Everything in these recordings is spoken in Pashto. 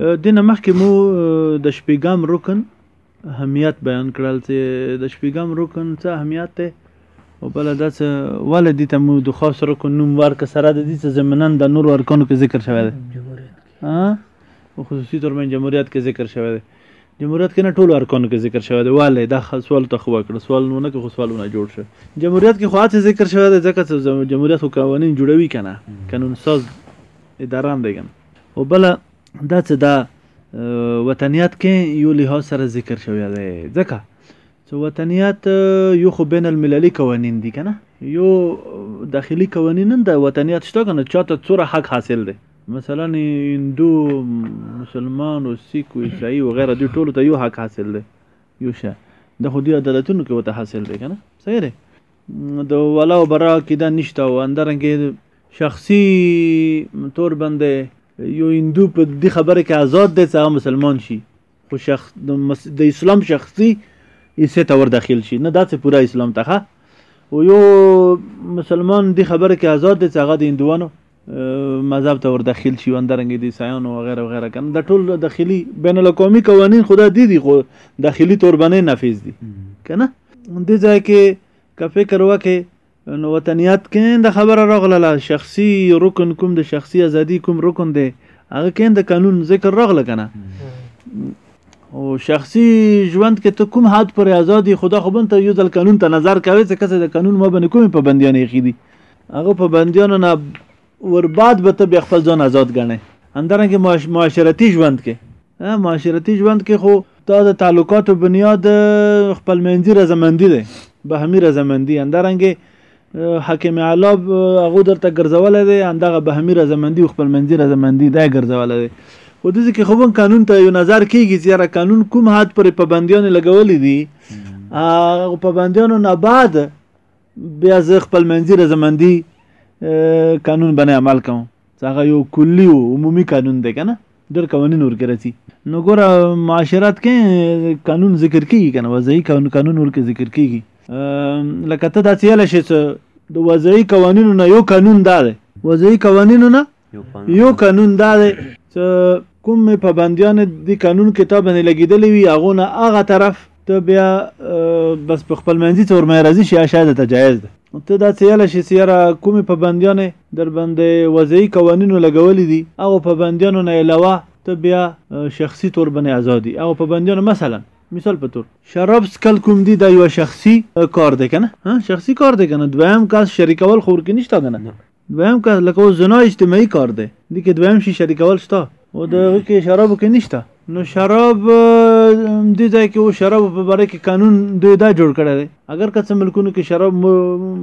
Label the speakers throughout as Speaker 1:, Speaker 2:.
Speaker 1: دې نه مخکې مو د شپږم رکن اهمیت بیان کړل چې د شپږم رکن څه اهمیت دی او بل دا چې ولې دې ته مو د خاص رکن نوم ورکړ سره د دې چې ضمناً د نورو ارکانو کې ذکر شوی دی او خصوصي تور من جمهوریت کې ذکر شوی دی جمهوریت کې نه ټول ارکانو کې ذکر شوی دی ولې دا سوال ته خو وکړ سوال نو نه کې خو سوالونه جوړ شو جمهوریت کې خو هڅه ذکر شوی دی ځکه چې جمهوریت خو قوانین جوړوي کنه قانون ساز اداره هم دی کنه او بله دا چې دا وطنیت کې یو لحاظ سره ذکر شوی دی ځکه چې وطنیت یو خو بین المللی قوانین دي کنه یو داخلي قوانین نه د وطنیت شته کنه چاته څوره حق حاصل دی مثلا هندو مسلمان او سیک او عیسائی او غیره دوی ټولو ته یو حق حاصل دی یو شه د خو دوی عدالتونو کې وته حاصل دی کنه صحیح دی د ولا او برا عقیده نشته او اندرنګې شخصي تور بندی یو هندو په دې خبره کې آزاد دی چې هغه مسلمان شي خو شخص د اسلام شخصي حصه ته ور داخل شي نه داسې پوره اسلام ته او یو مسلمان دې خبره کې آزاد دی چې هغه د هندوانو مذهب ته ور داخل شي وندرنګ دي سایان او غیره غیره کنه د ټول داخلي بین الاقوامي قوانين خدا دي دي خو داخلي توربنه نافذ دي کنه دې ځای کې که فکر وکړي نو وطنیت کیند خبره راغله شخصي رکن کوم د شخصي ازادي کوم رکن دی هغه کیند قانون ذکر راغله کنه او شخصي ژوند کې ته کوم حد پر ازادي خدا خو بنته یو ځل قانون ته نظر کوي چې کسه د قانون ما باندې کومې پابندیانې ایښي دي هغه پابندیانو نه ورباد به ته بیا خپل ځان ازاد ګڼې همدارنګه معاشرتي ژوند کې ها معاشرتي ژوند کې خو دا د تعلقاتو بنیاد خپلمنځي رضامندي دی بهمي رضامندي همدارنګه حاکم اعلی هغه درته ګرځولې دی همدغه بهمي رضامندي خپلمنځي رضامندي دا ګرځولې دی خو د ځکه خو بن قانون ته یو نظر کیږي چې را قانون کوم حد پر پابندیان لګولې دي هغه پابندیانو نه بعد بیا زه خپلمنځي رضامندي قانون باندې عمل کوم هغه یو کلی او عمومي قانون دی کنه ډېر قوانین ورکې راځي نو ګوره معاشرات کې قانون ذکر کیږي کنه وضعي قانون قانون ورکې ذکر کیږي لکه ته دا څه شي چې د وضعي قوانینو نه یو قانون دا دی وضعي قوانینو نه یو قانون دا دی چې کوم پابندیان د قانون کتاب نه لګیدلې وي هغه نه هغه طرف ته بیا بس په خپل منځي تور مې راځي شي شاید ته جایز ده ته دا څېله شي سیاره کومې پابندیانې در باندې وضعي قوانینو لګولې دي هغه پابندیانو نه علاوه ته بیا شخصي تور باندې ازادي هغه پابندیانو مثلا مثال په تور شراب سکل کوم دي دا یو شخصي کار دی کنه ها شخصي کار دی کنه دویم کس شریکول خور کې نشته کنه دویم که لکه اوس زنا اجتماعي کار دی دې کې دویم شي شریکول شته او د هغه کې شرابو کې نشته نو شراب دې ځای کې او شراب په باره کې قانون دوی دا جوړ کړی دی اگر که څه ملکونو کې شراب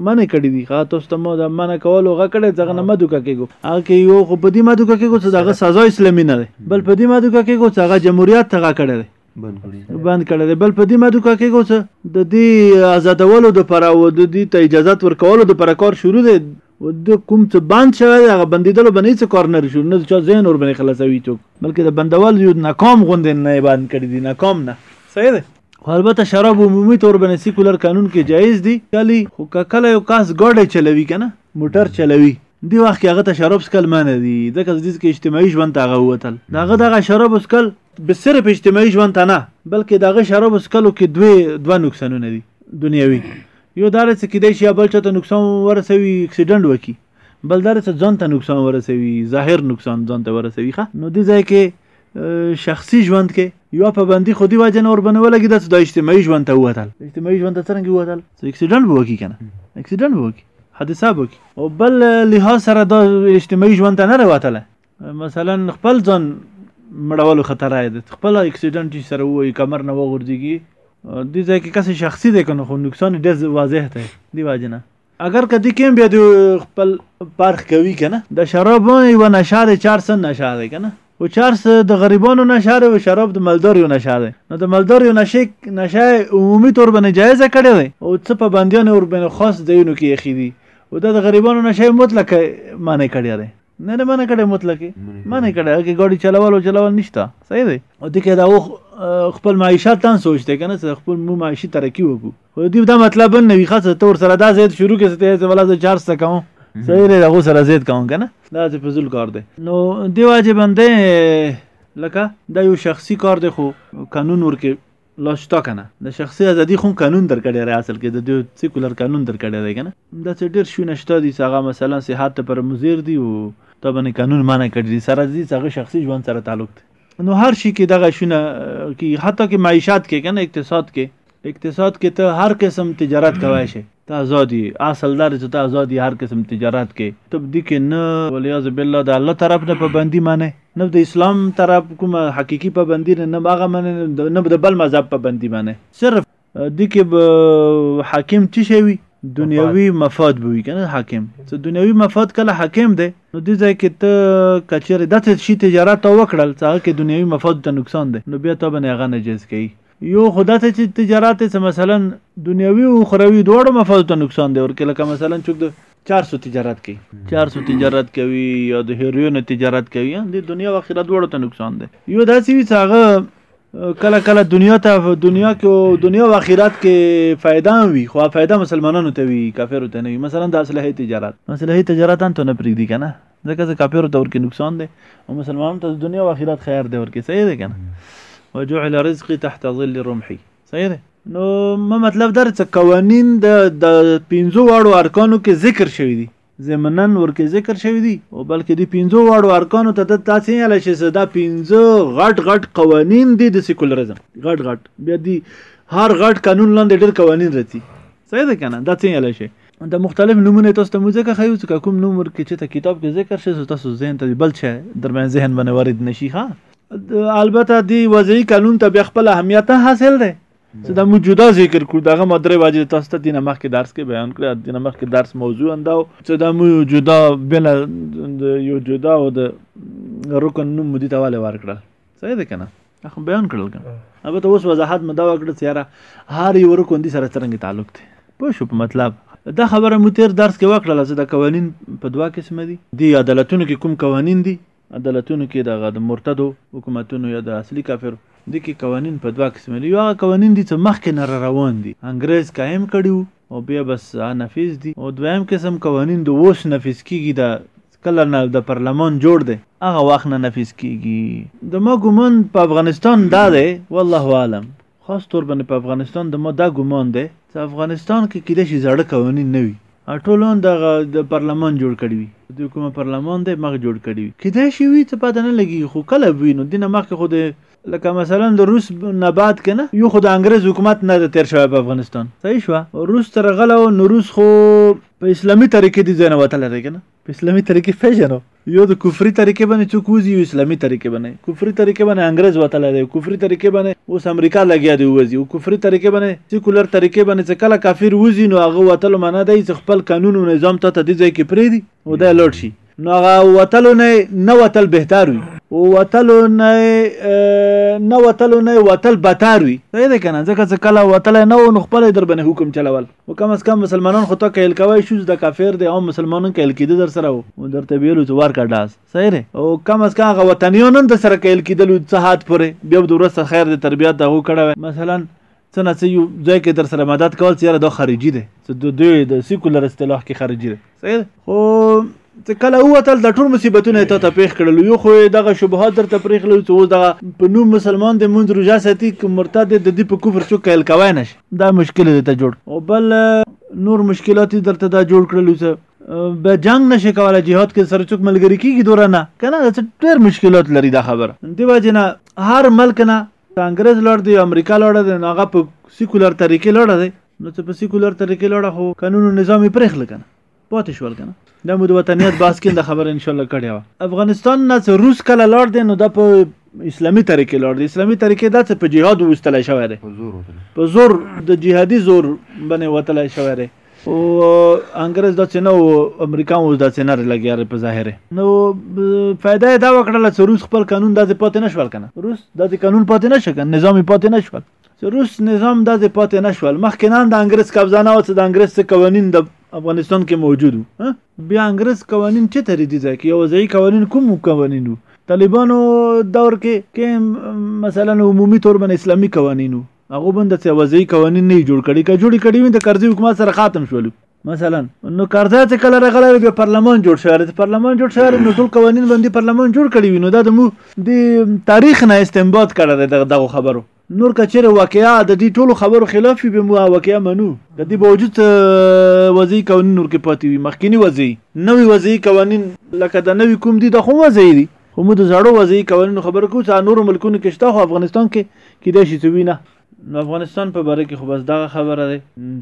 Speaker 1: منع کړی دي ښه تاسو ته مو دا منع کول او غه کړی ځغه نه مدو کېږو هغه کې یو خو په دې مدو کېږو چې دغه سزا اسلامي نه ده بل په دې مدو کېږو چې هغه جمهوریت ته غه کړی دی بند کړی دی بل په دې مادو کا کېږو څه د دې آزادولو د پر او د دې ته اجازه ورکولو د پر کار شروع دی د کوم څه بند شوی دی هغه بندیدلو باندې څه کار نه شروع نه چا ذهن ور باندې خلاصوي څوک بلکې د بندول یو ناکام غوندې نه بند کړی دی ناکام نه صحیح دی خو البته شراب عمومي تور باندې سیکولر قانون کې جایز دي کلی خو کله یو کاس ګاډی چلوي کنه موټر چلوي دی وخت کې هغه ته شراب سکل معنی دي ځکه د دې کې اجتماعي ژوند ته هغه وتل دغه دغه شراب سکل به صرف اجتماعي ژوند ته نه بلکې دغه شرابو څکلو کې دوه دوه نقصانونه دي دنیوي یو دا چې کیدای شي بل چاته نقصان ورسوي اکسیډنټ وکړي بل دا چې ځان ته نقصان ورسوي ظاهر نقصان ځان ته ورسوي ښه نو دې ځای کې شخصي ژوند کې یو پابندي خو دې وجه نه وربنه ولګېده چې د اجتماعي ژوند ته ووتل اجتماعي ژوند ته څرنګه ووتل چې اکسیډنټ به وکړي که نه اکسیډنټ به وکړي حادثه به وکړي او بل لحاظ سره دا اجتماعي ژوند ته نه راوتله مثلا خپل ځان مړولو خطر آئے ده خپل اکسیډنټ چې سره وایي کمر نه وغورځيږي دې ځای کې کسې شخصي دی کنه خو نقصان ډېر واضح دی دی واجنه اگر کدی کیم بیا دی خپل پرخ کوي کنه د شراب یو نشه دی چار سن نشه دی کنه او چارس د غریبانو نشه دی او شراب د مالداریو نشه دی نو د مالداریو نشه نشه عمومي تور باندې جایزه کړی دی او څه په باندې اور باندې خاص ځایونو کې یې خېدي او د غریبانو نشه مطلق معنی کړی دی نه نه منه کړی مطلقې منه کړی هغه ګاډي چلول او چلول نشته صحیح دی او دې کې دا او خپل معیشت تان سوچ دی کنه چې خپل مو معیشي ترقی وکړو خو دې دا مطلب نه وي خاصه تور سره دا زید شروع کې ستې چې ولا زه چار څه کوم صحیح دی هغه سره زید کوم کنه دا چې فزول کار دی نو دی واجب باندې لکه دا یو شخصي کار دی خو قانون ورکه لا شته کنه د شخصي ازادي خو قانون درکړی دی اصل کې د دوی سیکولر قانون درکړی دی کنه دا څه ډیر شونه شته دي هغه مثلا صحت پر مزیر دی او ته باندې قانون معنی کړی دی سره دي هغه شخصي ژوند سره تعلق دی نو هر شي کې دغه شونه کې حتی کې معیشت کې کنه اقتصاد کې اقتصاد کې ته هر قسم تجارت کوي شي ته ازاد یی اصل دا دی چه ته ازاد یی هر قسم تجارت کې ته په دې کې نه ولیاذ بالله د الله طرف نه پابندی منه نه د اسلام طرف کومه حقیقی پابندی نه نه هغه منه نه د بل مذهب پابندی منه صرف دې کې به حاکم چی شي وي دنیوي مفاد به وي کنه حاکم څه دنیوي مفاد کله حاکم دی نو دې ځای کې ته کچېرې داسې شي تجارت وکړل څه هغه کې دنیوي مفاد ته نقصان دی نو بیا ته به نه هغه نجایز کوي یو خو داسې چې تجارت یې څه مثلا دنیوي او اخروي دواړو مفادو ته نقصان دی ورکړي لکه مثلا څوک د چارسو تجارت کوي چارسو تجارت کوي یا د هیروینو تجارت کوي د دنیا او آخرت دواړو ته نقصان دی یو داسې وي چې هغه کله کله دنیا ته دنیا کې دنیا او آخرت کې فائدہ وي خو فائدہ مسلمانانو ته وي کافرو ته نه وي مثلا د اصله تجارت اصله تجارت انته نه پریږدي کنه ځکه چې کافرو ته ورکې نقصان دی او مسلمانانو ته د دنیا او آخرت خیر دی ورکې صحیح دی که نه وجعل رزقي تحت ظل رمحي صحیح دی نو ما مطلب دا چې قوانین د د پنځو واړو ارکانو کې ذکر شوی دي زمنن ورکه ذکر شوی دي او بلکې د پنځو واړو ارکانو ته د تاسو یې لشه چې دا پنځه غټ غټ قوانین دي د سیکولرزم غټ غټ بیا دي هر غټ قانون لاندې ډېر قوانین راځي صحیح ده کنه دا څنګه لای شي د مختلف نمونه تاسو ته موزه که خیو چې کوم نوم ورکې چې ته کتاب کې ذکر شې سو تاسو ذهن ته بل شه درمیان ذهن باندې وارد نشي ها البته دی وضعي قانون ته بیا خپل اهمیت حاصل دی چې دا موږ جدا ذکر کړو دغه مدرې واجب تاسو ته دینه مخکې درس کې بیان کړو دینه مخکې درس موضوع انده چې دا موږ جدا بل یو جدا او د رکن نوم مدي تواله ورکړل صحیح ده کنه اخ بیان کړل کنه البته اوس وضاحت مو دا وکړ چې یاره هر یو رکوندي سره څنګه تعلق دی پوه شو په مطلب دا خبره مو تیر درس کې وکړل چې دا قوانین په دوا قسم دي دی عدالتونو کې کوم قوانین دي عدالتونو کې دغه د مرتدو حکومتونو یا د اصلي کافر د کې قوانین په دوا قسم دي یو هغه قوانین دي چې مخکې نه روان دي انګريز قائم کړیو او بیا بس نفیز دي او دویم قسم قوانین د اوس نفیز کیږي دا کله نه د پرلمان جوړ دی هغه وخت نه نفیز کیږي د ما ګومان په افغانستان دا دی والله عالم خاص طور باندې په افغانستان د ما دا ګومان دی چې افغانستان کې کیدای شي زړه قوانین نه وي ټولون د د پرلمان جوړ کړی وي د کومه پرلمان دی مغ جوړ کړی وي کیدای شي وي ته پته نه لګي خو کله وینو دینه مخکې خو د لکه مثلا د روس نه بعد کنه یو خو د انګريز حکومت نه د تیر شوی په افغانستان صحیح شو روس تر غلو نو روس خو په اسلامي طریقې دي ځنه وته لري کنه په اسلامي طریقې فیژنو یو د کفري طریقې باندې څوک وځي یو اسلامي طریقې باندې کفري طریقې باندې انګريز وته لري کفري طریقې باندې اوس امریکا لګیا دی وځي او کفري طریقې باندې سیکولر طریقې باندې چې کله کافر وځي نو هغه وته لمنه دی چې خپل قانون او نظام ته تدې ځای کې پرې دی او دا لوټ شي نو هغه وتلو نه نه وتل بهتر وي وتلو نه نه وتلو نه وتل بتار وي صحیح ده کنه ځکه چې کله وتل نه و نو خپل در باندې حکم چلول او کم از کم مسلمانان خو ته کېل کوي شو د کافر دی او مسلمانان کېل کېده در سره او درته ویلو چې ورکا داس صحیح ده او کم از کم غوتنیان د سره کېل کېدل څه هات پورې بیا د ورسره خیر د تربیات دغه کړه مثلا څه نه څه یو ځای کې در سره مدد کول چې یاره دا خارجي دی چې د دوی د سیکولر اصطلاح کې خارجي دی صحیح ده خو چې کله ووتل د ټول مصیبتونه یې تا ته پېښ کړل یو خو یې دغه شبهات درته پرېښلل چې اوس دغه په نوم مسلمان دی مونځ روژه ساتي که مرتد دی د دې په کفر څوک قیل کوی نه شي دا مشکل یې درته جوړ او بل نور مشکلات یې درته دا جوړ کړل چې به جنګ نشي کولای جهاد کې سره څوک ملګری کیږي دوره نه کنه دا ډېر مشکلات لري دا خبره دی واجنه هر ملک نه د انګريز لړ دی امریکا لړ دی نو هغه په سیکولر طریقې لړ دی نو څه په سیکولر طریقې لړ خو قانون او نظام یې پرېښل کنه پاتې شول کنه دا مو د وطنیت باس کې د خبره ان شاء الله کړې و افغانستان نه څه روس کله لړ دی نو دا په اسلامي طریقې لړ دی اسلامي طریقې دا څه په جهاد وستلای شوی دی په زور د جهادي زور باندې وتلای شوی دی او انګريز داسې نه وو امریکا اوس داسې نه لګیا په ظاهر نو فائدہ دا وکړله چې روس خپل قانون داسې پاتې نشول کنه روس داسې قانون پاتې نشو کنه نظام پاتې نشول روس نظام داسې پاتې نشول مخکې نه د انګريز قبضه نه وڅ د انګريز څخه قوانين د افغانستان کې موجود وو بیا انګريز قوانين چې ترې دي ځکه یو ځای قوانين کوم قوانين وو طالبانو دور کې کې مثلا عمومي تور باندې اسلامي قوانين وو هغو بند څه وضعي قوانين نه جوړ کړي که جوړ کړي وي د کرزي حکومت سره خاتم شول مثلا نو کرزی چې کله راغلی بیا پارلمان جوړ شوی دی پارلمان جوړ شوی نو ټول قوانين باندې پارلمان جوړ کړي وي نو دا د مو د تاریخ نه استنباط کړی دی دغه خبرو نور کچره واقعیا د دې ټولو خبرو خلاف به مو واقعیا منو د دې باوجود وضعي قوانين نور کې پاتې وي مخکینی وضعي نوې وضعي قوانين لکه د نوې کوم دي د خو وضعي دي خو موږ د زړو وضعي قوانینو خبره کوو څه نورو ملکونو کې شته خو افغانستان کې کیدای شي څه وي نه. نو افغانستان په باره کې خو بس دغه خبره دی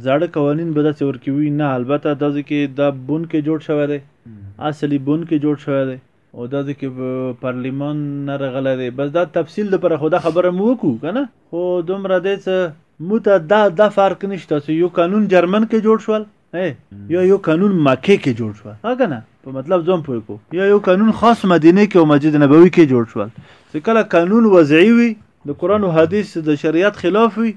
Speaker 1: زاړه قوانین به داسې ورکې وي نه البته دا ځای کې دا بن کې جوړ شوی دی اصلي بن کې جوړ شوی دی او دا ځای کې پارلیمان نه رغلی دی بس دا تفصیل لپاره خو دا خبره مو وکړو که نه خو دومره دی څه موږ ته دا دا فرق نشته چې یو قانون جرمن کې جوړ شول اے یا یو قانون مکه کې جوړ شو ها کنه په مطلب ځم پوه کو یا یو قانون خاص مدینه کې او مسجد نبوي کې جوړ شو چې کله قانون وضعي وي د قران او حدیث د شریعت خلاف وي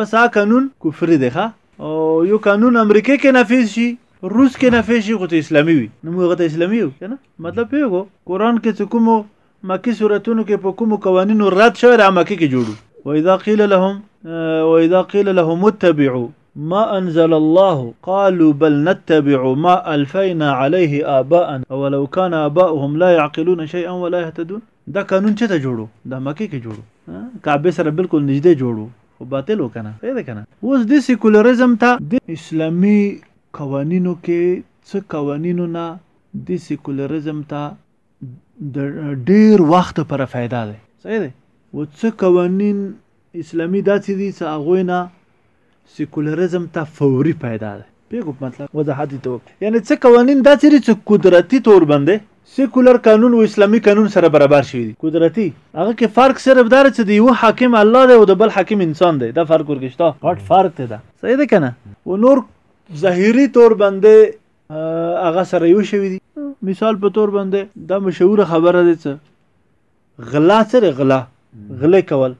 Speaker 1: بس هغه قانون کفر دی ښه او یو قانون امریکا کې نافذ شي روس کې نافذ شي خو ته اسلامي وي نو موږ ته اسلامي یو کنه مطلب پیغو قران کې څه کوم مکی سوراتونو کې په کوم قوانینو رد شوی را مکی کې جوړو واذا قيل لهم واذا قيل لهم اتبعوا ما انزل الله قالوا بل نتبع ما الفينا عليه آباءنا اولو كان آباؤهم لا يعقلون شيئا ولا يهتدون دا قانون چته جوړو دا مکه کې جوړو کعبه سره بالکل نږدې جوړو خو باطل وکنه پیدا کنه اوس د سیکولریزم ته د اسلامي قوانینو کې څه قوانینو نه د سیکولریزم ته د ډیر وخت پر فایده ده صحیح ده و څه قوانین اسلامی داسې دي چې هغه نه سیکولرزم ته فوري فایده ده پیګو مطلب وضاحت ته وکړه یعنی څه قوانین داسې دي چې قدرتي تور باندې سیکولر قانون او اسلامي قانون سره برابر شوی دي قدرتي هغه کې فرق صرف دار چې دی یو حاکم الله دی او د بل حاکم انسان دی دا فرق ورګشته غټ فرق دی دا صحیح ده کنه و نور ظاهري تور باندې هغه سره یو شوی دي مثال په تور باندې دا مشهور خبره ده چې غلا سره غلا غلې کول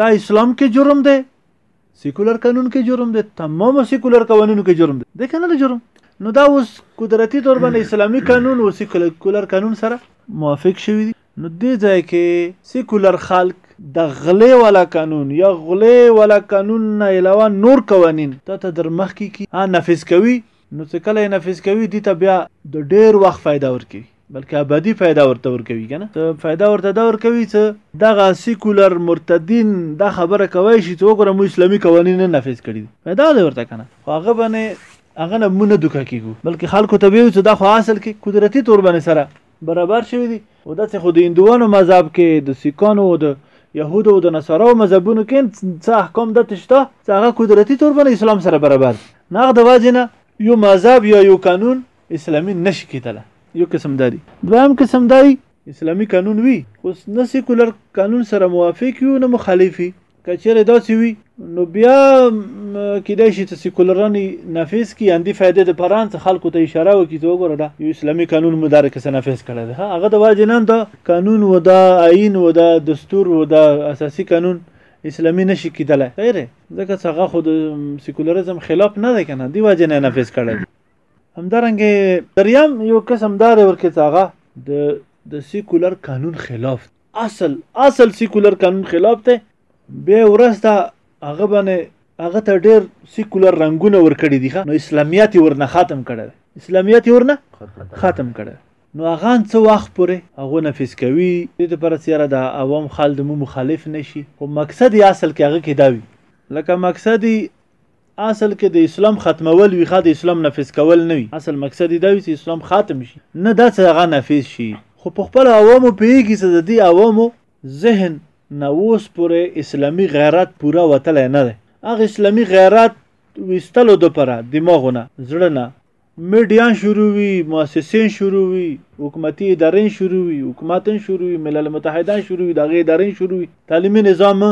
Speaker 1: دا اسلام کې جرم دی سیکولر قانون کې جرم دی تمام سیکولر قوانینو کې جرم دی د کنه جرم نو دا اوس قدرتي تور باندې اسلامي قانون او سیکولر قانون سره موافق شوی دی نو دې ځای کې سیکولر خلک د غلې والا قانون یا غلې والا قانون نه علاوه نور قوانین ته ته در مخ کې کی ها نفذ کوي نو څه کله نفذ کوي دي ته بیا د ډیر وخت فائدہ ورکوي بلکې ابدي فائدہ ورته ورکوي کنه ته فائدہ ورته دا ورکوي چې دغه سیکولر مرتدین دا خبره کوي شي چې وګوره مو اسلامي قوانین نه نفذ کړي فائدہ دی ورته کنه خو هغه باندې هغه نه مونږ نه دوکه کیږو بلکې خلکو ته ویو چې دا خو اصل کې قدرتي تور باندې سره برابر شوی دی او داسې خو د هندوانو مذهب کې د سیکانو او د یهودو او د نصاراو مذهبونو کې څه احکام داسې شته چې هغه قدرتي طور باندې اسلام سره برابر دي نو هغه د وجې نه یو مذهب یا یو قانون اسلامي نشي کېدلی یو قسم دا دي دویم قسم دا دي اسلامي قانون وي خو نه سیکولر قانون سره موافق وي او نه مخالف وي که چېرې داسې وي نو بیا کېدای شي چې سیکولران نافذ کړي همدې فایدې دپاره هم څه خلکو ته اشاره وکړي چې وګوره دا یو اسلامي قانون مو دا رقصه نافذ کړی دی هغه د وجې نه دا قانون و دا آیین و دا دستور و دا اساسي قانون اسلامي نشي کېدلی غیر ځکه چې هغه خو د سیکولرزم خلاف نه دی که نه دې وجې نه یې نافذ کړی دی همدارنګه دریم یو قسم دا دی ورکې چې هغه د د سیکولر قانون خلاف اصل اصل سیکولر قانون خلاف دی به ورسته هغه باندې هغه ته ډیر سیکولر رنگونه ورکړي دي نو اسلامیت ورنه ختم کړي اسلامیت ورنه ختم کړي نو هغه څه وخت پورې هغه نفیس کوي د لپاره سیاره د عوام خلک مو مخالف نشي خو مقصد یې اصل کې هغه کې دا وي لکه مقصد اصل کې د اسلام ختمول وي ښه د اسلام نفذ کول نه وي اصل مقصد یې دا وي چې اسلام ختم شي نه دا چې هغه نفذ شي خو په خپل عوامو پوهېږي چې د دې عوامو ذهن نه اوس پورې اسلامي غیرت پوره وتلی نه دی هغه اسلامي غیرت ویستلو دپاره دماغونه زړه نه میډیان شروع وي مؤسسین شروع وي حکومتي ادارې شروع وي حکومتن شروع وي ملل متحدان شروع وي د هغې ادارې شروع وي تعلیمي نظام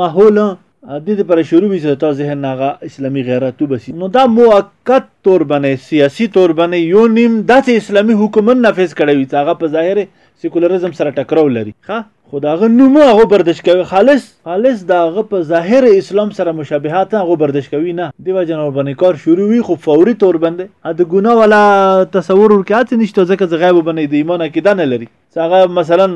Speaker 1: ماحول د دې پر شروع وي چې تاسو ذهن هغه اسلامي غیرت وبسي نو دا موقت تور باندې سیاسي تور باندې یو نیم داسې اسلامي حکومت نافذ کړی وي چې هغه په ظاهر سیکولرزم سره ټکرو لري ښه خو دا غ نوم هغه بردش کوي خالص خالص دا غ په ظاهر اسلام سره مشابهات هغه بردش کوي نه دیو جنور باندې کار شروع وي خو فوري تور باندې ا د ګنا ولا تصور ورکات نشته ځکه چې غیب باندې د ایمان عقیده نه لري څنګه مثلا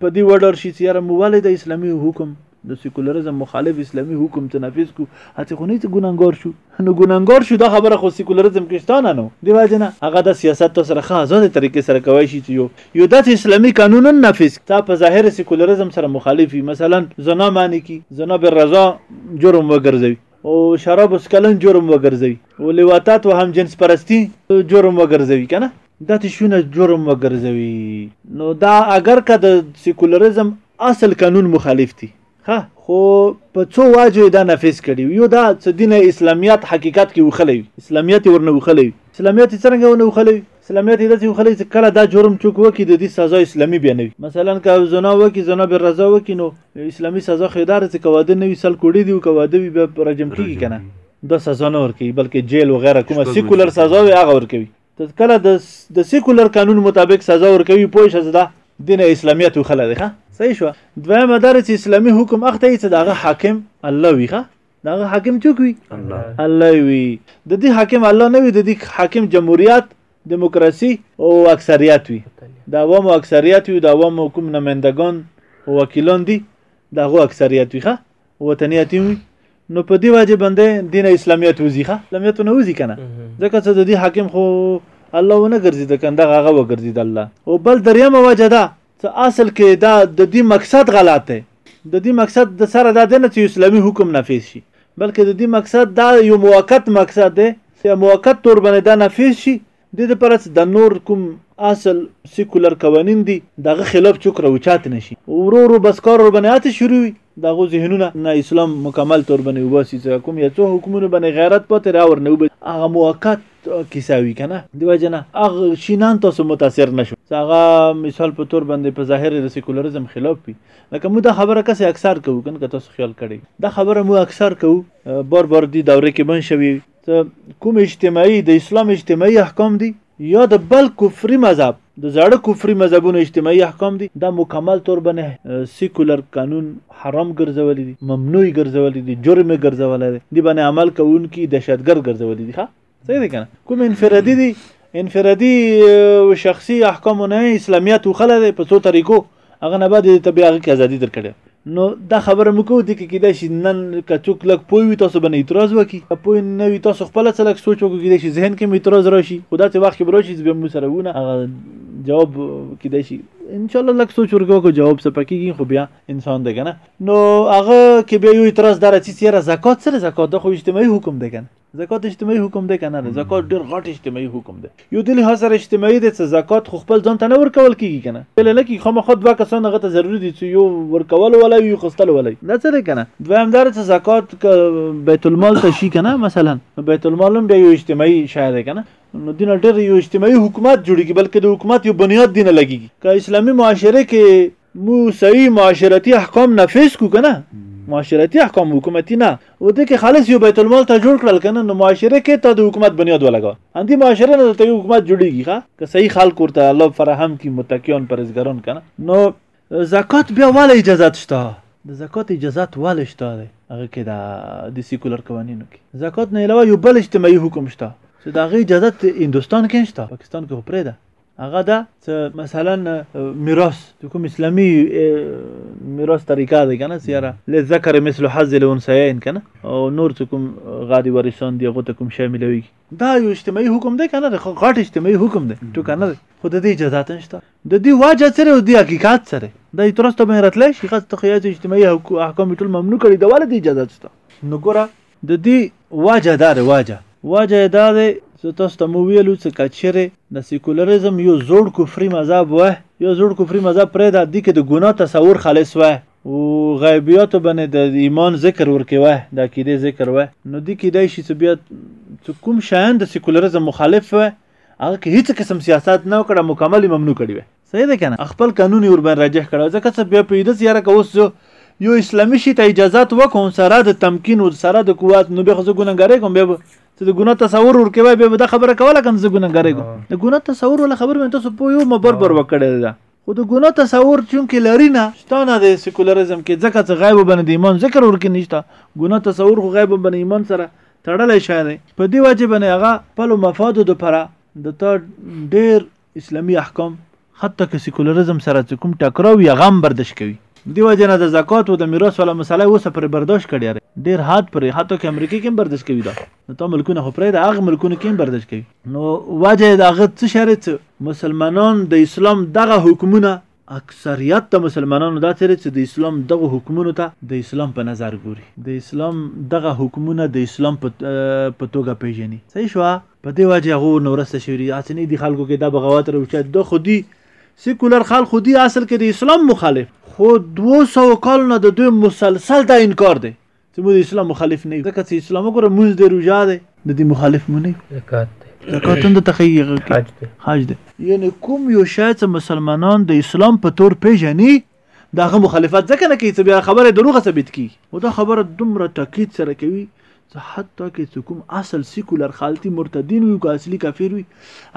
Speaker 1: په دې وډر شي چې یاره موالې د اسلامي حکم د سیکولرزم مخالف اسلامي حکم ته نافذ کو هڅه خو نه چې ګناګار شو نو ګناګار شو دا خبره خو سیکولرزم کې شته نه نو دی واجنه هغه د سیاست تر سره ښه ازاده طریقې سره کوي شي چې یو یو داسې اسلامي قانون نافذ تا په ظاهر سیکولرزم سره مخالفي مثلا زنا معنی کی زنا به رضا جرم وګرځوي او شراب اسکلن جرم وګرځوي او لواطات او هم جنس پرستی جرم وګرځوي کنه داتشونه جرم وګرځوي نو دا اګر که د سیکولرزم اصل قانون مخالف دي ښه خو په څو واجو دا نافذ کړي یو دا چې دین اسلامیت حقیقت کې وخلوي اسلامیت ورنه وخلوي اسلامیت څنګه ونه وخلوي اسلامیت داسې وخلوي چې کله دا جرم څوک وکړي د دې سزا اسلامي بیانوي مثلا که زنا وکړي زنا به رضا وکړي نو اسلامي سزا خیدار چې کواده نوي سل کوړي دی او کواده وي به رجم کیږي کنه دا سزا نه ورکوي بلکې جیل وغیره کومه سیکولر سزا وي هغه ورکوي ته کله د د سیکولر قانون مطابق سزا ورکوي پوه شه دا دین اسلامیت وخله دی ښه صحیح شو دویمه دا چې اسلامي حکم اخته یې چې دغه حاکم الله وي ښه دغه حاکم څوک وي
Speaker 2: الله
Speaker 1: وي د دې حاکم الله نه وي د دې حاکم جمهوریت دیموکراسي او اکثریت وي د عوامو اکثریت وي د عوامو کوم نمایندګان او وکیلان دي دغه اکثریت وي ښه وطني اتیم وي نو په دی واجب باندې دین اسلامیت وزي ښه اسلامیت نه وزي کنه ځکه چې د دې حاکم خو الله ونه ګرځي د کنده هغه وګرځي د الله او بل دریمه وجه ده چې اصل کې دا د دې مقصد غلط دی د دې مقصد د سره دا دی نه چې اسلامي حکم نافذ شي بلکې د دې مقصد دا یو موقت مقصد دی چې موقت تور باندې دا نافذ شي دې لپاره چې د نور کوم اصل سیکولر قوانین دي دغه خلاف څوک راوچات نشي ورو ورو بس کار وربنات شروع وي دغه ذهنونه نه اسلام مکمل تور بنې وباسي چې کوم یا څو حکومتونه بنې غیرت پاتې را ور نه وب هغه موقت کیسه وی کنه دی وجنه هغه شینان تاسو متاثر نشو هغه مثال په تور باندې په ظاهر د سیکولریزم خلاف وي لکه مو دا خبره کسې اکثر کوو کنه که تاسو خیال کړی دا خبره مو اکثر کوو بار بار دی دوره کې بن شوی ته کوم اجتماعي د اسلام اجتماعي احکام دي یا د بل کفري مذهب د زړه کفري مذهبونو اجتماعي احکام دي دا مکمل تور باندې سیکولر قانون حرام ګرځولې دي ممنوع ګرځولې دي جرم ګرځولې دي دی باندې عمل کوونکي دهشتګر ګرځولې دي ښه صحیح دی کنه کوم انفرادي دي انفرادي او شخصي احکام نه اسلامیت وخله دي په څو طریقو هغه نه بعد ته بیا هغه ازادي درکړي نو دا خبره مو کوو دي کې کېدای شي نن که څوک لږ پوه وي تاسو باندې اعتراض وکړي که پوه نه وي تاسو خپل څه لږ سوچ وکړئ کېدای شي ذهن کې مو اعتراض راشي خو داسې وخت کې به راشي چې بیا مو سره وونه هغه جواب کېدای شي انشاءالله لږ سوچ ورکوه جواب څه پکېږي خو بیا انسان دی که نه نو هغه کې بیا یو اعتراض دا راځي چې یاره زکات سره زکات دا خو اجتماعي حکم دی که نه زکات اجتماعي حکم دی کنه زکات ډیر غټ اجتماعي حکم دی یو د لحاظ سره اجتماعي دی چې زکات خو خپل ځان ته نه ورکول کیږي کنه بل نه کی خامخا دوه کسان هغه ته ضروري دي چې یو ورکول ولا یو خستل ولا نه څه دی کنه دویم دار چې زکات بیت المال ته شي کنه مثلا بیت المال هم یو اجتماعي شای دی کنه نو دین ډیر یو اجتماعي حکومت جوړیږي بلکې د حکومت یو بنیاد دینه لګیږي که اسلامي معاشره کې مو صحیح معاشرتی احکام نفذ کو کنه معاشرتی احکام حکومتی نه و دې کې خالص یو بیت المال ته جوړ کړل کنه نو معاشره کې ته د حکومت بنیاد ولګا اندی معاشره نه ته حکومت جوړیږي ښا که صحیح خلک ورته الله فراهم کی متقیان پرزګران کنه نو زکات بیا ولې اجازه شته د زکات اجازه ولې شته هغه کې دا د سیکولر قوانینو کې زکات نه علاوه یو بل اجتماعي حکم شته چې دا غي اجازه هندستان کې نشته پاکستان کې خو پرې ده هغه ده چې مثلا میراث د کوم اسلامي میراث طریقه ده کنه سیاره لذکر مثل حظ الانثیین کنه او نور چې کوم غادي وارثان دی هغه ته کوم شی ملوي دا یو اجتماعي حکم دی کنه غټ اجتماعي حکم دی ټو کنه خو د دې اجازه نشته د دې واجه سره او د حقیقت سره دا ترسته به راتلای شي خاص ته خیاج اجتماعي احکام ټول ممنوع کړي دا ولې اجازه شته نو ګوره د دي واجه دا ده واجه. واجه يې دا دی څه تاسو ته مو ويلو څه که چيرې د سيکولريزم يو زوړ کفري مذهب وه يو زوړ کفري مذهب پرېده دي کې د ګناه تصور خالص وه او غيبياتو بنې د ايمان ذکر ورکې وه د عقيدې ذکر وه نو دي کېدای شي څه بيا څه کوم شيان د سيکولريزم مخالف وه هغه کې هيڅ قسم سياست نه وکړه مکمل يې ممنوع کړي وه. صحیح ده کنه خپل قانون یې ورباندې راجح کړی ځکه څه بیا پوهېده چې یاره که اوس زه یو اسلامي شي ته اجازات وکوم سره د تمکین او سره د قوت نو بیا خو زه ګنهګارۍ کوم بیا به چې د ګناه تصور ورکوي بیا به دا خبره کوله که نه زه ګنهګارۍ کوم د ګناه تصور ولا خبر مې تاسو پوه یو مبر بر وکړی ده خو د ګناه تصور چونکې لري نه شته نه د سیکولرزم کې ځکه چې غیب باندې د ایمان ذکر ورکې نشته ګناه تصور خو غیب باندې ایمان سره تړلی شی دی په دې وجه باندې هغه خپلو مفادو دپاره د تا ډېر اسلامي احکام حتی که سیکولرزم سره څه کوم ټکراو وي هغه هم بردش کوي. ددې وجې نه د زکات او د میراث والا مسئله اوسه پرې برداشت کړې اره ډیر حد پرې حتی که امریکې کې هم بردش کوي دا نو تا ملکونه خو پرېږده هغه ملکونو کې هم بردش کوي نو وجه یې د هغه څه شی دی څه مسلمانان د اسلام دغه حکمونه اکثریت د مسلمانانو دا تیره چې د اسلام دغو حکمونو ته د اسلام په نظر ګوري د اسلام دغه حکمونه د اسلام په په توګه پیژني صحیح شو په دې وجه هغه نورسته شوی دی اته نه دي خلکو کې دا بغاوت راو چې د خودي سیکولر خلک خودي اصل کې د اسلام مخالف خو 200 کال نه د دوی مسلسل دا انکار دی څه مو د اسلام مخالف نه یو ځکه چې اسلام وګوره مونږ دی روژه دی د دې مخالف مو نه یو
Speaker 3: زکات دی
Speaker 1: زکات هم د تخیغ
Speaker 3: حج دی
Speaker 1: حج دی یعنی کوم یو شی چې مسلمانان د اسلام په تور پیژني دا غو مخالفت ځکه نه کوي چې بیا خبره دروغه ثابت کی او دا خبره دومره تاکید سره کوي چې حتی کې چې کوم اصل سیکولر خالتي مرتدین وي که اصلي کافر وي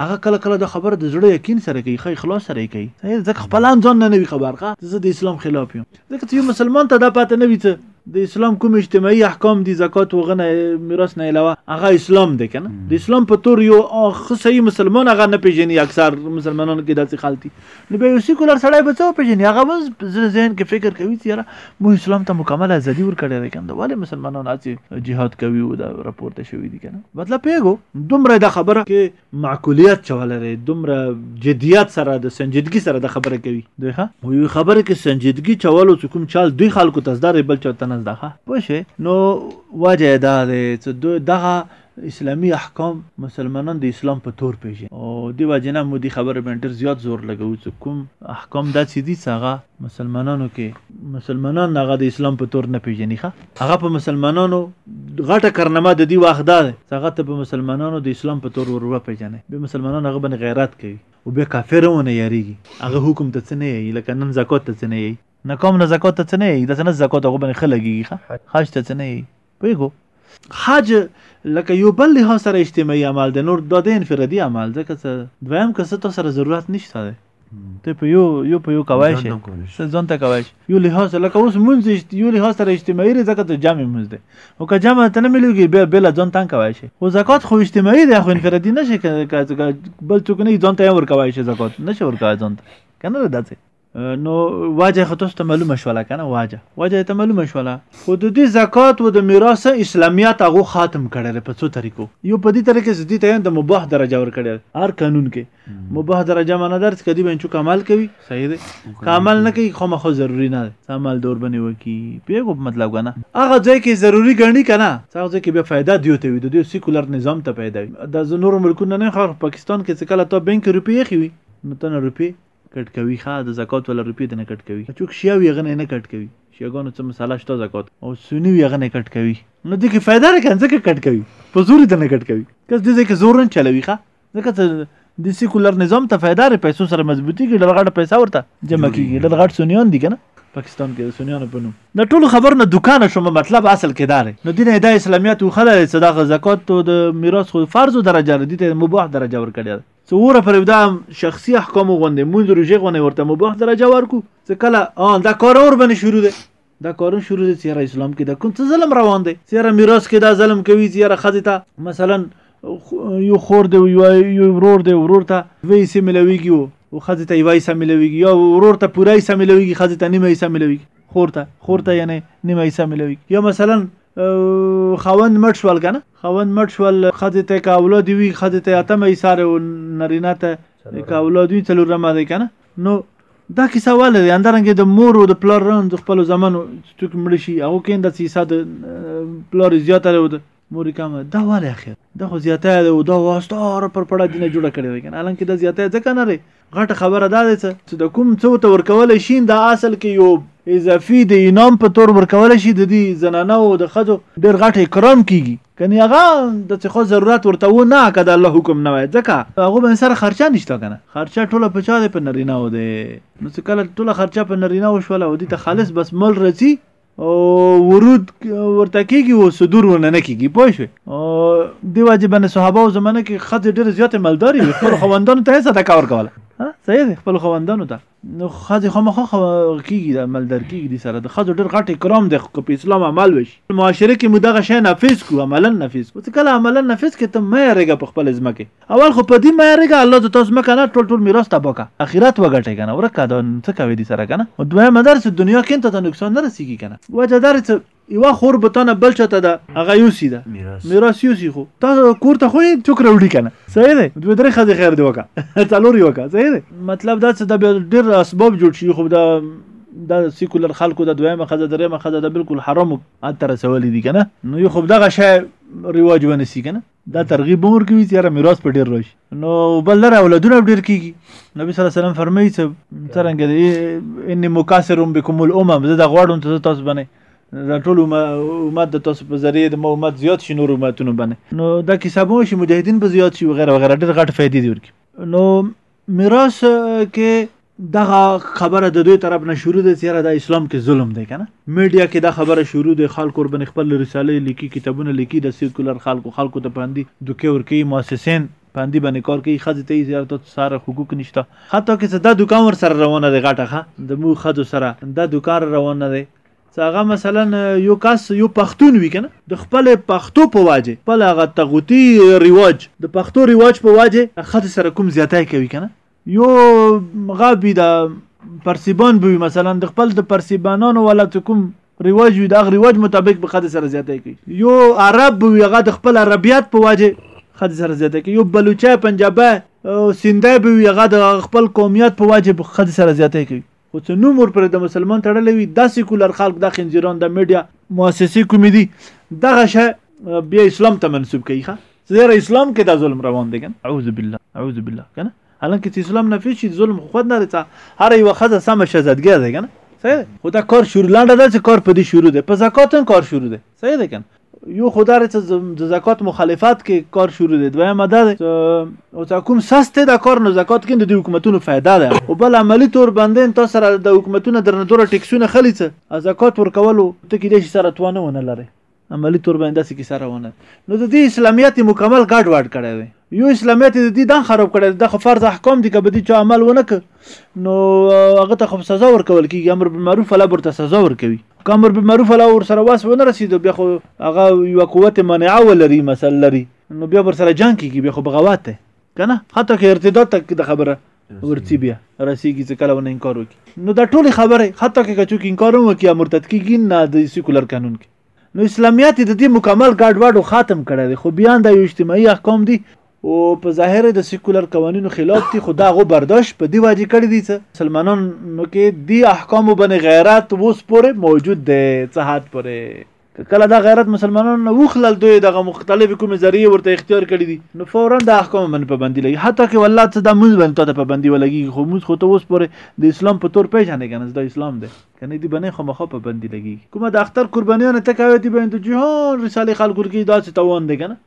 Speaker 1: هغه کله کله دا خبره د زړه یقین سره کوي خی خلاص سره کوي ځکه خپل ځان نه نوي خبر ښه زه د اسلام خلاف یم ځکه چې یو مسلمان ته دا پاته نه وي څه د اسلام کوم اجتماعي احکام دي زکات وغنه میراث نه علاوه هغه اسلام دی کنه د اسلام په تور یو اخ صحیح مسلمان هغه نه پیژني اکثر مسلمانانو کې داسې خالتي نو به یو سیکولر سړی به څه پیژني هغه مز ذهن کې فکر کوي چې یاره مو اسلام ته مکمل ازادي ورکړې ده کنه ولې مسلمانان هڅه جهاد کوي او دا راپورته شوی دي کنه مطلب پیګو دومره دا خبره کې معقولیت چې ولري دومره جدیت سره د سنجیدګي سره د خبره کوي دوی ښه او یو خبره کې سنجیدګي چولو چې کوم چال دوی خلکو ته زده بل چا ته نه زده ښه پوه شي نو وجه دا دی چې دوی دغه اسلامي احکام مسلمانان د اسلام په تور پیژني او دی وجنه مو دی خبره باندې ډېر زیات زور لګوي چې کوم احکام داسې دي چې هغه مسلمانانو کې مسلمانان هغه د اسلام په تور نه پیژني ښه هغه په مسلمانانو غټه کرنما د دی واخ ده هغه ته په مسلمانانو د اسلام په تور ورو پیژني به مسلمانان هغه باندې غیرت کوي او به کافر ونه یریږي هغه حکم ته څه نه یي لکه نن زکات ته څه نه یي نه کوم نه زکات ته څه نه یي د څه نه زکات هغه باندې خلګي ښه خاص ته څه نه یي پوهېږو حج لکه یو بل لحاظ سره اجتماعي عمل دی نور دا دی انفرادي عمل ځکه څه دویم که څه تاسو سره ضرورت نشته دی ته په یو یو په یو کوای شي ځان ته کوای شي یو لحاظ لکه اوس مونږ یو لحاظ سره اجتماعي دی ځکه ته جمع مونږ دی او که جمع ته نه ملوږي بیا بل ځان تنګ کوای شي او زکات خو اجتماعي دی خو انفرادي نشي بل څوک نه ځان ته ور کوای شي زکات نشي ور کوای ځان ته کنه داسې نو واجه خو تاسو ته معلومه شوله کنه واجه واجه ته معلومه شوله خو د دې زکات و د میراث اسلامیت هغه خاتم کړی په څو طریقو یو په دې طریقې چې دې ته د مباح درجه ور کړی هر قانون کې مباح درجه معنی در چې کدی بنچو کمال کوي صحیح دی کمال نه کوي خو مخه ضروری نه دی سمال دور بنی وکی پیګو مطلب کنه هغه ځای کې ضروری ګڼي کنه هغه ځای کې به فائدہ دیو ته وي د دې سیکولر نظام ته پیدا وي د نور ملکونو نه خو پاکستان کې څکاله ته بانک روپیه خوي نو ته نه روپیه کټ کوی ښا د زکات ولا روپی د نه کټ کوی که چوک شیعه وی هغه نه نه کټ کوی شیعه ګانو څه مساله شته زکات او سونی وی هغه نه کټ کوی نو دغه فایده نه کنه ځکه کټ کوی په زور د نه کټ کوی کس دې ځکه زور نه چلوی ښا ځکه د سیکولر نظام ته فایده لري پیسو سره مضبوطی کې ډېر غټ پیسې ورته جمع کیږي ډېر غټ سونیان دي کنه پاکستان کې د سونیانو په نوم د ټولو خبر نه دوکانه شوم مطلب اصل کې دار نو دین ادا اسلامیت وخلل صداقت زکات ته د میراث خو فرض درجه لري ته مباح درجه ورکړي څه وره پر دا شخصي احکام غوندې مونږ روزه غونې ورته مباح درجه ورکو څه کله آن دا کار اور باندې شروع ده دا کارون شروع دي چیرې اسلام کې دا کوم څه ظلم روان دي چیرې میراث کې دا ظلم کوي چیرې خځه ته مثلا یو خور دی یو ورور دی ورور ته وی سي ملويږي او خځه ته وی سي ملويږي یا ورور ته پوره سي ملويږي خځه ته نیمه سي ملويږي خور ته خور ته یعنی نیمه سي ملويږي یا مثلا خاوند مړ شول کنه خاوند مړ شول خځه ته کا اولاد وی خځه ته اتم ایثار او نارینه ته کا اولاد وی څلور رمه دی کنه نو دا کیسه ولې ده اندرنګ د مور او د پلار رند خپل زمانو څوک مړ شي هغه کې اند سیسه د پلار زیاته لري ده مور کم دا ولې اخر دا خو زیاته ده او دا واستار پر پړه دینه جوړه کړې ده کنه الان کې دا زیاته ځکه نه لري غټه خبره دا ده چې د کوم څو ته ورکول شي دا اصل کې یو اضافي د انعام په تور ورکول شي د دې زنانه او د خځو ډېر غټ اکرام کیږي کني هغه د څه خو ضرورت ورته و نه کده الله حکم نه وای ځکه هغه به سره خرچه نشته کنه خرچه ټوله په چا ده په نرینه و ده نو څه کله ټوله خرچه په نرینه و شول او دې ته خالص بس مل رسی او ورود ورته کیږي او صدور ونه نه کیږي پوه شو او دی واجب باندې صحابه او زمانه کې خځه ډېر زیات مالداري وي خپل خوندانو ته صدقه ورکوله ها صحیح دی خپل خوندانو ته نو خځه خامخا کیږي د مالدار کیږي دي سره د خځو ډېر غټ اکرام دی خو په اسلام عمل وشي معاشره کې مو دغه شی نافذ کو عملا نافذ کو کله عملا نافذ کې ته مې رګه په خپل ځمکه اول خو پدی ما رګه الله د تاسو مکه نه ټول ټول میراث تبا کا اخرت وګټه کنه ورکه دا څه کوي دي سره کنه او دویم در چې دنیا کې ته نقصان نه رسیږي کنه وجه در چې یو خور بوتانه بل چاته ده هغه یوسی ده
Speaker 3: میراث
Speaker 1: یوسی خو تاسو کور ته خو چوک راوړي کنه صحیح ده دوه درې خځې خیر دی وکړه څلور یې وکړه صحیح ده مطلب دا چې دا ډېر اسباب جوړ شي خو دا دا سیکولر خلکو د دویمه خزه درېمه خزه د بالکل حرام اتر سوالې دي کنه نو یو خو دغه شی رواج ونسی کنه دا ترغیب هم ورکوي چې یاره میراث په ډیر راشي نو بل لره اولادونه هم ډیر کیږي نبی صلی الله علیه وسلم فرمایي چې څرنګه دی انی مکاسر بكم الامم زه دا غواړم چې تاسو باندې د ټول امت د تاسو په ذریعه د مو امت زیات شي نور امتونو باندې نو دا کسبو شي مجاهدین به زیات شي وغیرہ وغیرہ ډیر غټ فائدې دي ورکی نو میراث کې دغه خبره د دوی طرف نه شروع ده چې دا اسلام کې ظلم دی کنه میډیا کې دا خبره شروع ده خلکو وربن خپل رساله لیکي کتابونه لیکي د سیکولر خلکو خلکو ته پاندي دوکې ورکي مؤسسین پاندي باندې کار کوي خځې ته یې زیارت ته سره حقوق نشته حتی که دا دکان ور سره روانه ده غټه ښه د مو خځو سره دا دکان روانه ده څه هغه مثلا یو کس یو پښتون وی کنه د خپل پښتو په واجه خپل هغه تغوتی رواج د پښتو رواج په واجه خط سره کوم زیاتای کوي کنه یو غابي د پرسیبان بوي مثلا د خپل د پرسیبانانو ولا کوم رواج وي د هغه رواج مطابق به خط سره زیاتای کوي یو عرب بوي هغه د خپل عربیات په واجه خط سره زیاتای کوي یو بلوچه پنجابه او سنده بوي هغه د خپل قومیت په واجه خط سره زیاتای کوي خو څه نوم ورپرې د مسلمان تړلی وي دا سیکولر خلک دا خنزیران د میډیا مؤسسې کومې دي دغه شی بیا اسلام ته منسوب کوي ښه زیره اسلام کې دا ظلم روان دی کنه اعوذ بالله اعوذ بالله کنه حالانکه چې اسلام نفي شي ظلم خو خود نه لري هر یو خزه سم شزادګی دی کنه صحیح خو دا کار شروع لنډه ده چې کار په دې شروع دی په زکات هم کار شروع دی صحیح ده کنه یو خدای چې د زکات مخالفت کې کار شروع دی دویم ده او تا کوم سست دا کار نو زکات کې د حکومتونو فایده ده او بل عملی تور باندې تاسو سره د حکومتونو درنه دوره ټیکسونه خلی څه زکات ورکولو ته کې د سره توانه ونه لري عملی تور باندې سې کې سره ونه نو د دې اسلامیت مکمل ګډ وډ کړی وي یو اسلامیت د دې دان خراب کړی د خو فرض احکام دي کبه دي چې عمل ونه ک نو هغه ته خو سزا ورکول کیږي امر بالمعروف الله ورته سزا ورکوي که امر بالمعروف الله ور سره واس ونه رسیدو بیا خو هغه یو قوت منعه ولري مثلا لري نو بیا ور سره جنگ کیږي بیا خو بغاوت ده کنه حتی که ارتداد تک د خبره ورتی بیا رسیږي چې کله ونه انکار وکړي نو دا ټول خبره حتی که کچو کې انکار هم وکړي مرتد کیږي نه د سیکولر قانون کې نو اسلامیات د دې مکمل ګډوډو خاتم کړی دی خو بیان دا یو اجتماعي احکام دي او په ظاهر د سیکولر قوانینو خلاف دي خو دا غو برداشت په دی واجی کړی دی څه مسلمانانو کې دی احکام باندې غیرت وس پورې موجود دی څه حد پورې کله دا غیرت مسلمانانو نه وخلل دوی دغه مختلف کوم ذریعہ ورته اختیار کړی دي نو فورا د احکام باندې پابندي لګي حتی کې والله څه د موږ باندې ته پابندي ولګي خو موږ خو ته اوس پورې د اسلام په تور پیژنې کنه دا اسلام دی که نه دی به نه خامخا په بندی لګیږی کومه د اختر قربانیانه ته کوی دی به هندو جهان رساله خلکو لکی داسی توان دی کنه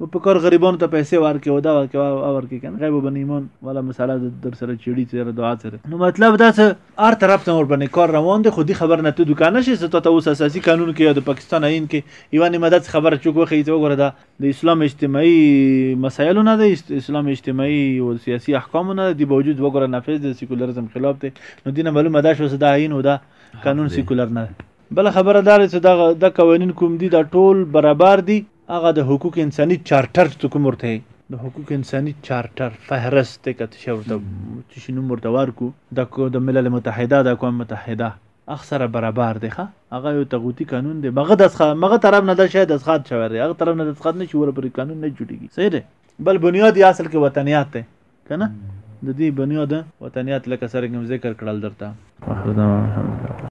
Speaker 1: و په کار غریبانو ته پیسې ورکې او دا ورکې او ورکې کنه غیب بن ایمان ولا مساله در سره چړي سره دعا سره نو مطلب دا څه هر طرف ته ور باندې کار روان دي خو دي خبر نه ته دکان نشي ته ته اوس اساسي قانون کې یا د پاکستان عین کې یو نیمه داس خبره چوک وخی ته وګوره دا د اسلام اجتماعي مسایلو نه دی اسلام اجتماعي او سیاسي احکامو نه دی باوجود وګوره نافذ د سیکولرزم خلاف دی نو دینه معلومه ده شو چې دا عین او دا قانون سیکولر نه دی بل خبره دا چې دا د قوانین کوم دي دا ټول برابر دي هغه د حقوق انساني چارټر څه کوم ورته د حقوق انساني چارټر فهرست ته کته شورته چې شنو مرتوار کو د د ملل متحده د اقوام متحده اخ سره برابر دی ښه هغه یو تغوتی قانون دی مغه د مغه طرف نه د شاید اسخات شوی دی هغه طرف نه د اسخات نشي ور پر قانون نه جوړیږي صحیح دی بل بنیاد یې اصل کې وطنیات دی کنه د دې بنیاد وطنیات لکه سره کوم ذکر کړل درته